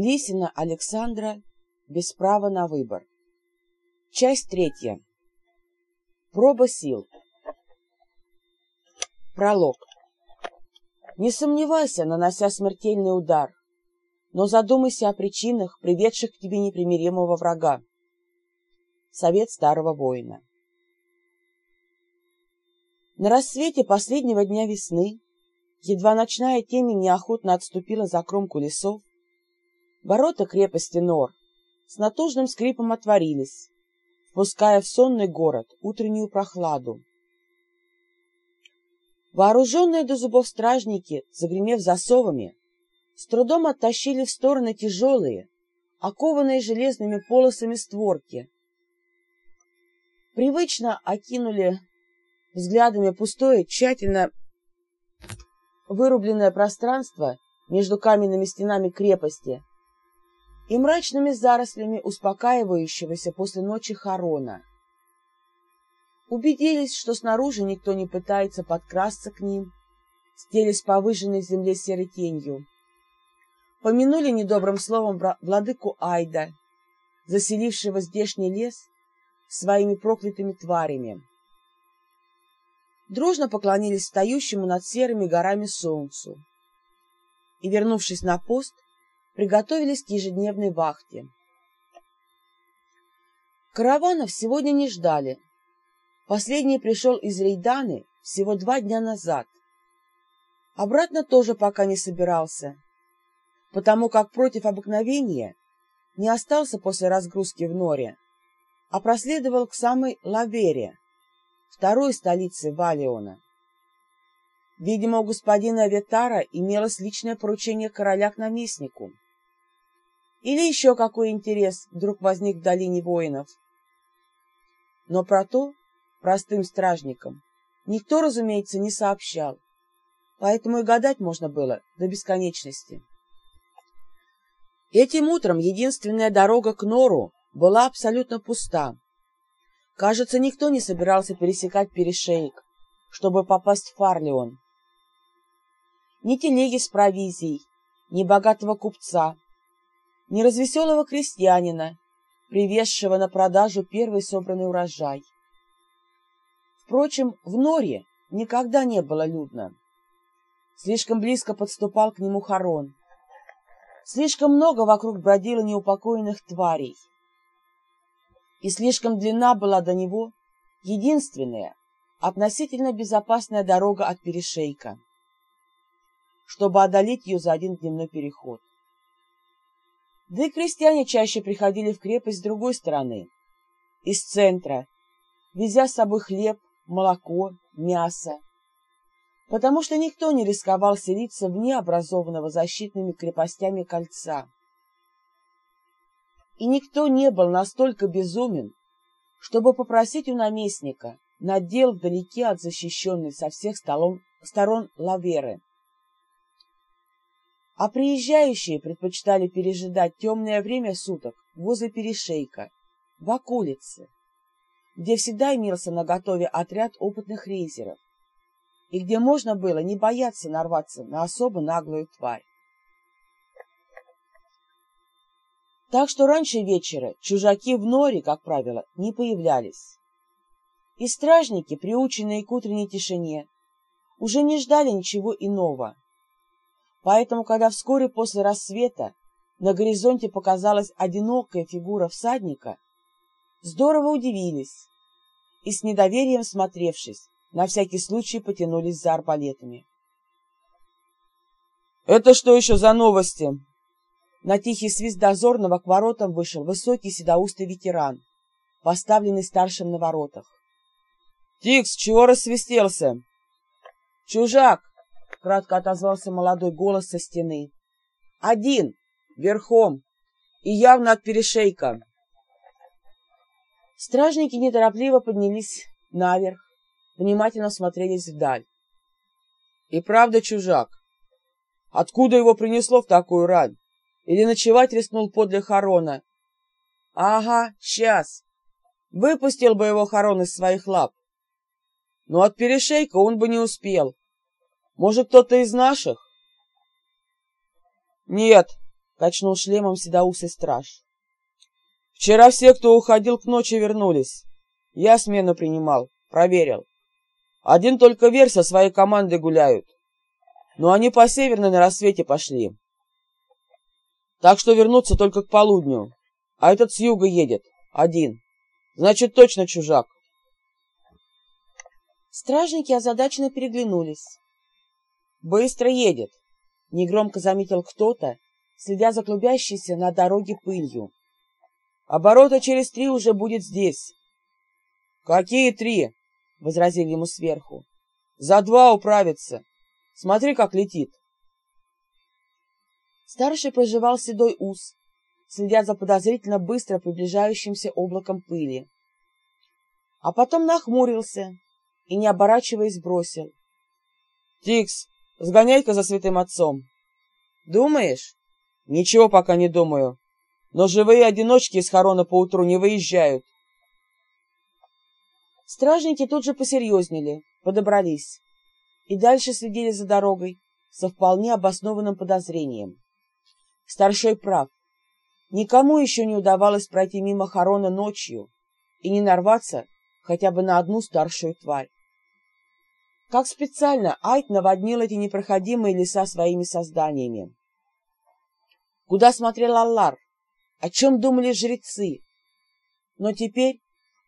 Лисина Александра без права на выбор. Часть третья. Проба сил. Пролог. Не сомневайся, нанося смертельный удар, но задумайся о причинах, приведших к тебе непримиримого врага. Совет старого воина. На рассвете последнего дня весны, едва ночная темень неохотно отступила за кромку лесов, ворота крепости Нор с натужным скрипом отворились, впуская в сонный город утреннюю прохладу. Вооруженные до зубов стражники, загремев засовами, с трудом оттащили в стороны тяжелые, окованные железными полосами створки. Привычно окинули взглядами пустое, тщательно вырубленное пространство между каменными стенами крепости и мрачными зарослями успокаивающегося после ночи хорона. Убедились, что снаружи никто не пытается подкрасться к ним, стелясь по выжженной земле серой тенью. Помянули недобрым словом владыку Айда, заселившего здешний лес своими проклятыми тварями. Дружно поклонились встающему над серыми горами солнцу и, вернувшись на пост, приготовились к ежедневной вахте. Караванов сегодня не ждали. Последний пришел из Рейданы всего два дня назад. Обратно тоже пока не собирался, потому как против обыкновения не остался после разгрузки в Норе, а проследовал к самой Лавере, второй столице Валиона. Видимо, у господина Ветара имелось личное поручение короля к наместнику. Или еще какой интерес вдруг возник в долине воинов. Но про то простым стражникам никто, разумеется, не сообщал, поэтому и гадать можно было до бесконечности. Этим утром единственная дорога к Нору была абсолютно пуста. Кажется, никто не собирался пересекать перешейк, чтобы попасть в Фарлион. Ни телеги с провизией, ни богатого купца, ни развеселого крестьянина, привезшего на продажу первый собранный урожай. Впрочем, в Норе никогда не было людно. Слишком близко подступал к нему Харон. Слишком много вокруг бродило неупокоенных тварей. И слишком длинна была до него единственная, относительно безопасная дорога от перешейка, чтобы одолеть ее за один дневной переход. Да и крестьяне чаще приходили в крепость с другой стороны, из центра, везя с собой хлеб, молоко, мясо, потому что никто не рисковал селиться вне образованного защитными крепостями кольца. И никто не был настолько безумен, чтобы попросить у наместника надел вдалеке от защищенной со всех столом, сторон лаверы. А приезжающие предпочитали пережидать темное время суток возле перешейка, в околице, где всегда имелся наготове отряд опытных рейзеров, и где можно было не бояться нарваться на особо наглую тварь. Так что раньше вечера чужаки в норе, как правило, не появлялись. И стражники, приученные к утренней тишине, уже не ждали ничего иного. Поэтому, когда вскоре после рассвета на горизонте показалась одинокая фигура всадника, здорово удивились и с недоверием смотревшись, на всякий случай потянулись за арбалетами. «Это что еще за новости?» На тихий свист дозорного к воротам вышел высокий седоустый ветеран, поставленный старшим на воротах. «Тикс, чего рассвистелся?» «Чужак!» — кратко отозвался молодой голос со стены. «Один, верхом, и явно от перешейка». Стражники неторопливо поднялись наверх, внимательно смотрелись вдаль. И правда чужак. Откуда его принесло в такую рань? Или ночевать рискнул подле Харона? Ага, сейчас. Выпустил бы его Харон из своих лап. Но от перешейка он бы не успел. Может, кто-то из наших? Нет, — качнул шлемом седоусый страж. «Вчера все, кто уходил к ночи, вернулись. Я смену принимал, проверил. Один только Вер со своей командой гуляют. Но они по северной на рассвете пошли. Так что вернуться только к полудню. А этот с юга едет, один. Значит, точно чужак. Стражники озадаченно переглянулись. «Быстро едет», — негромко заметил кто-то, следя за клубящейся на дороге пылью. «Оборота через три уже будет здесь». «Какие три?» — возразили ему сверху. «За два управится. Смотри, как летит». Старший проживал седой ус, следя за подозрительно быстро приближающимся облаком пыли. А потом нахмурился и, не оборачиваясь, бросил. «Тикс, сгоняй-ка за святым отцом». «Думаешь?» «Ничего пока не думаю. Но живые одиночки из хорона поутру не выезжают». Стражники тут же посерьезнели, подобрались и дальше следили за дорогой со вполне обоснованным подозрением. Старшой прав. Никому еще не удавалось пройти мимо хорона ночью и не нарваться хотя бы на одну старшую тварь. Как специально Айт наводнил эти непроходимые леса своими созданиями. Куда смотрел Аллар? О чем думали жрецы? Но теперь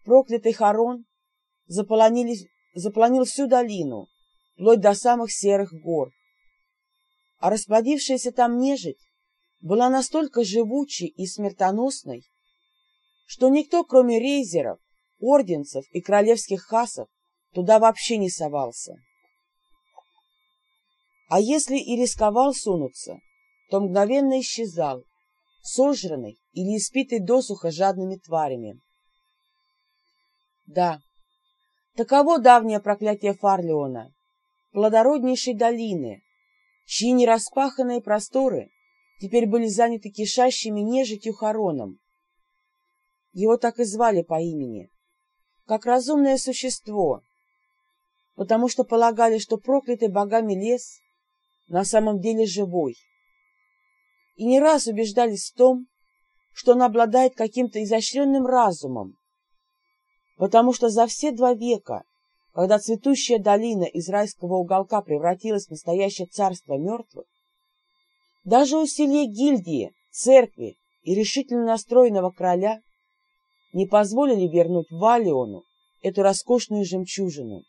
проклятый Харон заполонил всю долину, вплоть до самых серых гор. А расплодившаяся там нежить была настолько живучей и смертоносной, что никто, кроме рейзеров, орденцев и королевских хасов, туда вообще не совался. А если и рисковал сунуться, то мгновенно исчезал, сожранный или испитый досуха жадными тварями. Да, таково давнее проклятие Фарлеона, плодороднейшей долины, чьи нераспаханные просторы теперь были заняты кишащими нежитью хороном. Его так и звали по имени, как разумное существо, потому что полагали, что проклятый богами лес на самом деле живой. И не раз убеждались в том, что он обладает каким-то изощренным разумом, потому что за все два века, когда цветущая долина из райского уголка превратилась в настоящее царство мертвых, даже усилия гильдии, церкви и решительно настроенного короля не позволили вернуть Валиону эту роскошную жемчужину.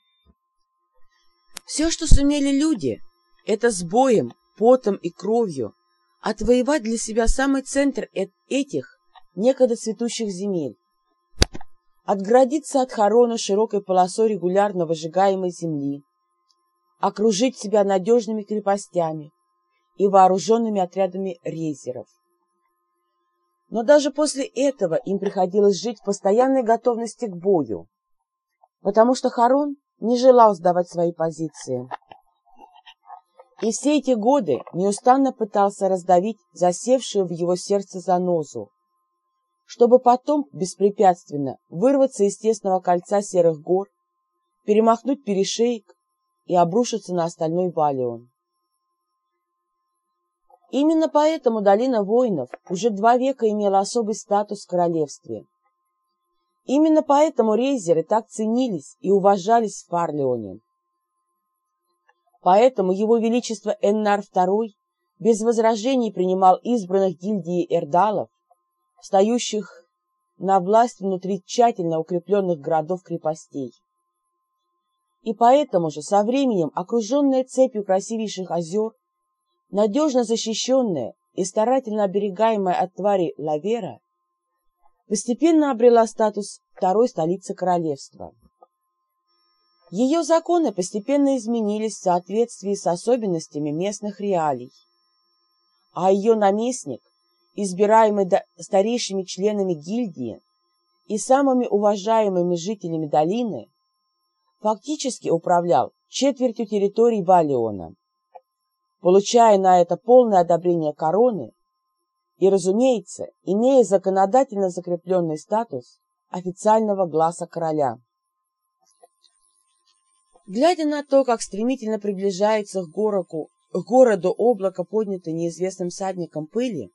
Все, что сумели люди, это с боем, потом и кровью отвоевать для себя самый центр этих некогда цветущих земель, отгородиться от хорона широкой полосой регулярно выжигаемой земли, окружить себя надежными крепостями и вооруженными отрядами рейзеров. Но даже после этого им приходилось жить в постоянной готовности к бою, потому что Харон не желал сдавать свои позиции. И все эти годы неустанно пытался раздавить засевшую в его сердце занозу, чтобы потом беспрепятственно вырваться из тесного кольца серых гор, перемахнуть перешейк и обрушиться на остальной Валион. Именно поэтому долина воинов уже два века имела особый статус в королевстве. Именно поэтому рейзеры так ценились и уважались в Фарлеоне. Поэтому его величество Эннар II без возражений принимал избранных гильдии эрдалов, встающих на власть внутри тщательно укрепленных городов-крепостей. И поэтому же со временем окруженная цепью красивейших озер, надежно защищенная и старательно оберегаемая от тварей Лавера, постепенно обрела статус второй столицы королевства. Ее законы постепенно изменились в соответствии с особенностями местных реалий, а ее наместник, избираемый старейшими членами гильдии и самыми уважаемыми жителями долины, фактически управлял четвертью территории Валиона, получая на это полное одобрение короны и, разумеется, имея законодательно закрепленный статус официального глаза короля. Глядя на то, как стремительно приближается к, городу, к городу облако, поднятое неизвестным садником пыли,